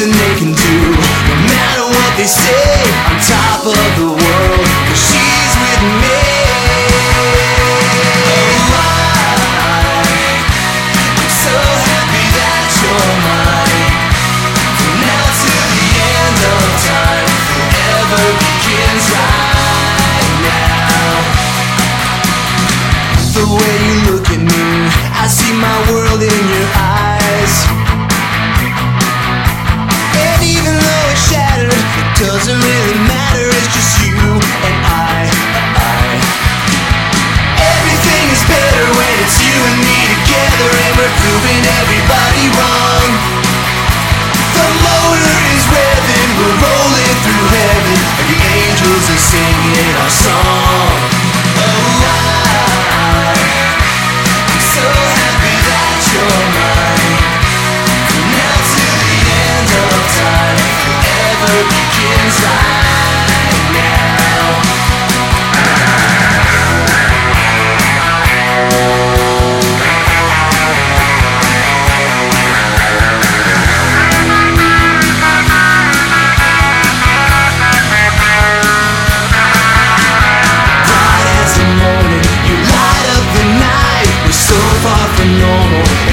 nothing they can do. No matter what they say, on top of the world, 'cause she's with me. Oh, I'm so happy that you're mine. From now the end of time, forever begins right now. The way It's you and me together and we're proving everybody wrong. The loader is revving, we're rolling through heaven And the angels are singing our song. people